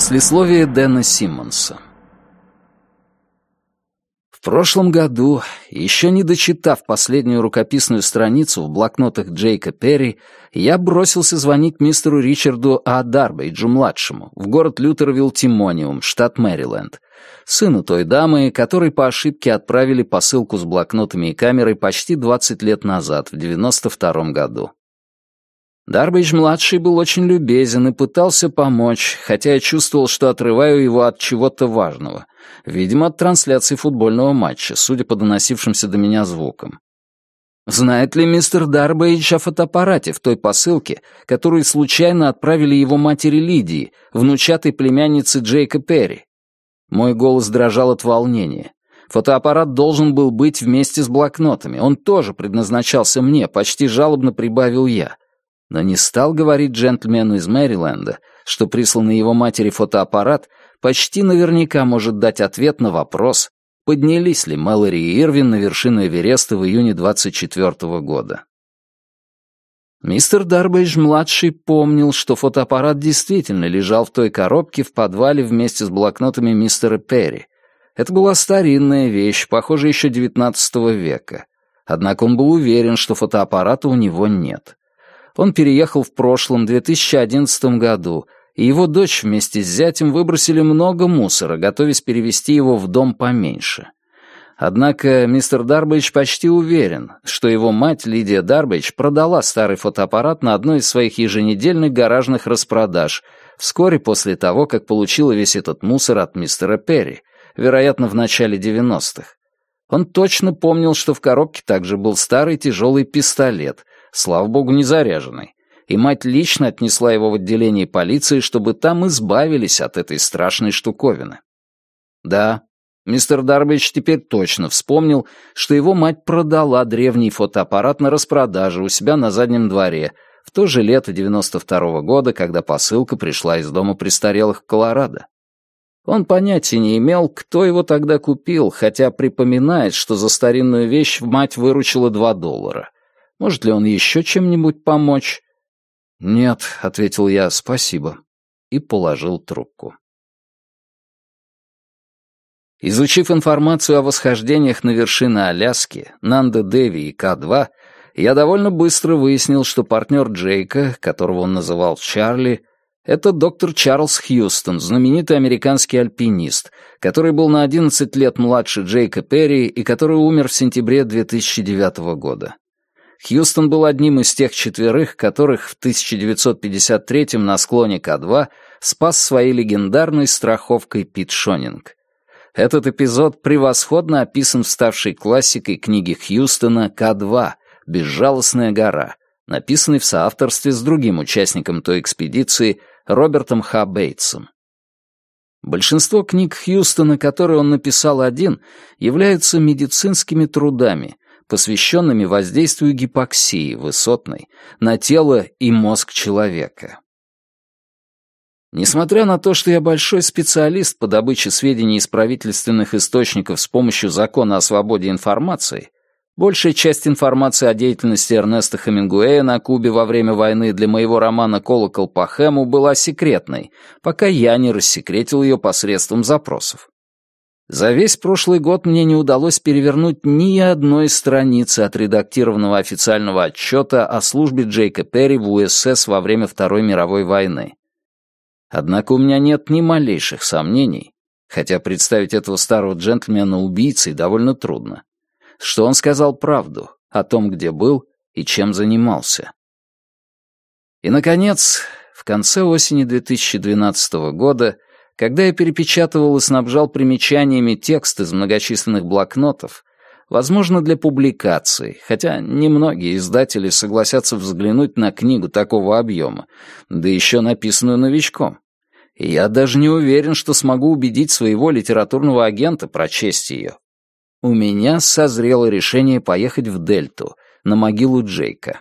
Послесловие Дэна Симмонса В прошлом году, еще не дочитав последнюю рукописную страницу в блокнотах Джейка Перри, я бросился звонить мистеру Ричарду А. Дарбейджу-младшему в город Лютервилл-Тимониум, штат Мэриленд, сыну той дамы, которой по ошибке отправили посылку с блокнотами и камерой почти 20 лет назад, в 92 году. Дарбейдж-младший был очень любезен и пытался помочь, хотя я чувствовал, что отрываю его от чего-то важного, видимо, от трансляции футбольного матча, судя по доносившимся до меня звукам. Знает ли мистер Дарбейдж о фотоаппарате в той посылке, которую случайно отправили его матери Лидии, внучатой племяннице Джейка Перри? Мой голос дрожал от волнения. Фотоаппарат должен был быть вместе с блокнотами. Он тоже предназначался мне, почти жалобно прибавил я но не стал говорить джентльмену из Мэриленда, что присланный его матери фотоаппарат почти наверняка может дать ответ на вопрос, поднялись ли Мэлори и Ирвин на вершину Эвереста в июне 24 -го года. Мистер Дарбейдж-младший помнил, что фотоаппарат действительно лежал в той коробке в подвале вместе с блокнотами мистера Перри. Это была старинная вещь, похоже, еще XIX века. Однако он был уверен, что фотоаппарата у него нет. Он переехал в прошлом 2011 году, и его дочь вместе с зятем выбросили много мусора, готовясь перевести его в дом поменьше. Однако мистер Дарбейдж почти уверен, что его мать Лидия Дарбейдж продала старый фотоаппарат на одной из своих еженедельных гаражных распродаж вскоре после того, как получила весь этот мусор от мистера Перри, вероятно, в начале 90-х. Он точно помнил, что в коробке также был старый тяжелый пистолет, слава богу, не заряженный, и мать лично отнесла его в отделение полиции, чтобы там избавились от этой страшной штуковины. Да, мистер Дарбич теперь точно вспомнил, что его мать продала древний фотоаппарат на распродаже у себя на заднем дворе в то же лето 92 -го года, когда посылка пришла из дома престарелых в Колорадо. Он понятия не имел, кто его тогда купил, хотя припоминает, что за старинную вещь мать выручила 2 доллара. Может ли он еще чем-нибудь помочь? «Нет», — ответил я, — «спасибо». И положил трубку. Изучив информацию о восхождениях на вершины Аляски, Нанда-Деви и К-2, я довольно быстро выяснил, что партнер Джейка, которого он называл Чарли, это доктор Чарльз Хьюстон, знаменитый американский альпинист, который был на 11 лет младше Джейка Перри и который умер в сентябре 2009 года. Хьюстон был одним из тех четверых, которых в 1953-м на склоне К2 спас своей легендарной страховкой Пит Шонинг. Этот эпизод превосходно описан в ставшей классикой книги Хьюстона «К2. Безжалостная гора», написанной в соавторстве с другим участником той экспедиции Робертом Х. Бейтсом. Большинство книг Хьюстона, которые он написал один, являются медицинскими трудами, посвященными воздействию гипоксии высотной на тело и мозг человека. Несмотря на то, что я большой специалист по добыче сведений из правительственных источников с помощью закона о свободе информации, большая часть информации о деятельности Эрнеста Хемингуэя на Кубе во время войны для моего романа «Колокол по Хэму» была секретной, пока я не рассекретил ее посредством запросов. За весь прошлый год мне не удалось перевернуть ни одной страницы отредактированного официального отчета о службе Джейка Перри в УСС во время Второй мировой войны. Однако у меня нет ни малейших сомнений, хотя представить этого старого джентльмена убийцей довольно трудно, что он сказал правду о том, где был и чем занимался. И, наконец, в конце осени 2012 года когда я перепечатывал и снабжал примечаниями текст из многочисленных блокнотов, возможно, для публикации, хотя немногие издатели согласятся взглянуть на книгу такого объема, да еще написанную новичком. Я даже не уверен, что смогу убедить своего литературного агента прочесть ее. У меня созрело решение поехать в Дельту, на могилу Джейка.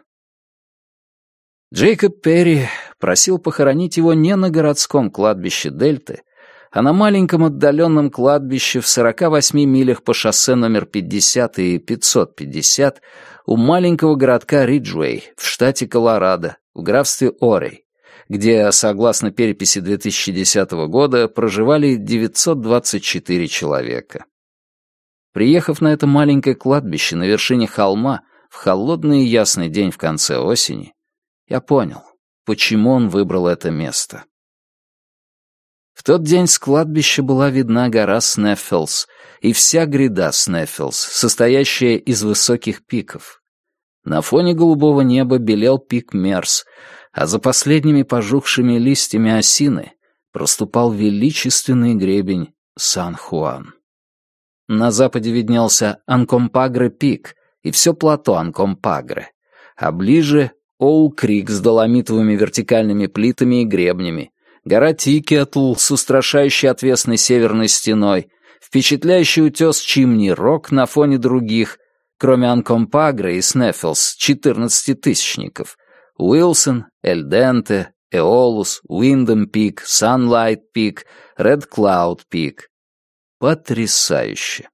Джейкоб Перри просил похоронить его не на городском кладбище Дельты, а на маленьком отдаленном кладбище в 48 милях по шоссе номер 50 и 550 у маленького городка Риджуэй в штате Колорадо, в графстве Орей, где, согласно переписи 2010 года, проживали 924 человека. Приехав на это маленькое кладбище на вершине холма в холодный и ясный день в конце осени, я понял, почему он выбрал это место. В тот день с кладбища была видна гора Снеффелс и вся гряда Снеффелс, состоящая из высоких пиков. На фоне голубого неба белел пик Мерс, а за последними пожухшими листьями осины проступал величественный гребень Сан-Хуан. На западе виднелся Анкомпагре-пик и все плато Анкомпагре, а ближе — Оул-Крик с доломитовыми вертикальными плитами и гребнями, гора Тикетл с устрашающей отвесной северной стеной, впечатляющий утес Чимни-Рок на фоне других, кроме Анкомпагре и Снеффилс, четырнадцатитысячников, Уилсон, Эль-Диенте, Эолус, Уиндом-Пик, Санлайт-Пик, Ред Клауд-Пик, Потрясающе.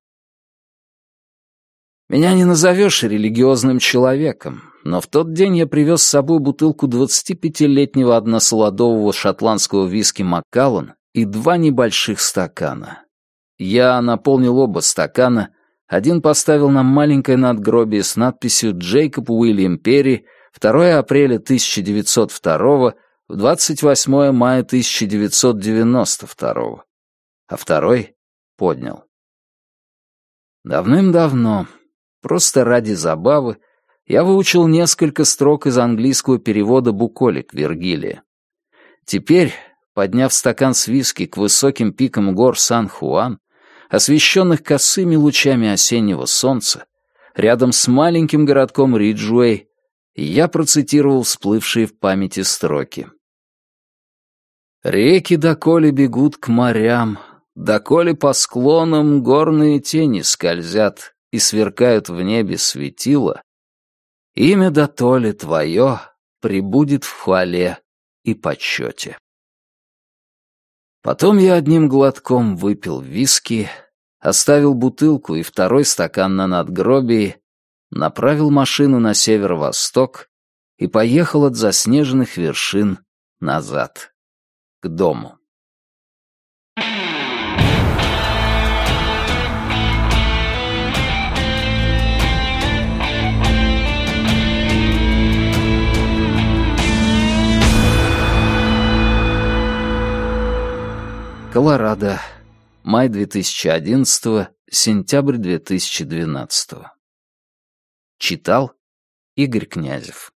Меня не назовешь религиозным человеком, но в тот день я привез с собой бутылку 25-летнего односолодового шотландского виски Маккаллан и два небольших стакана. Я наполнил оба стакана, один поставил на маленькое надгробие с надписью «Джейкоб Уильям Перри», 2 апреля 1902 в 28 мая 1992 а второй поднял. Давным-давно, просто ради забавы, я выучил несколько строк из английского перевода «Буколик» Вергилия. Теперь, подняв стакан с виски к высоким пикам гор Сан-Хуан, освещенных косыми лучами осеннего солнца, рядом с маленьким городком Риджуэй, я процитировал всплывшие в памяти строки. «Реки доколе бегут к морям, Доколе по склонам горные тени скользят и сверкают в небе светила, имя дотоле твое прибудет в хвале и почете. Потом я одним глотком выпил виски, оставил бутылку и второй стакан на надгробии, направил машину на северо-восток и поехал от заснеженных вершин назад, к дому. Колорадо. Май 2011, сентябрь 2012. Читал Игорь Князев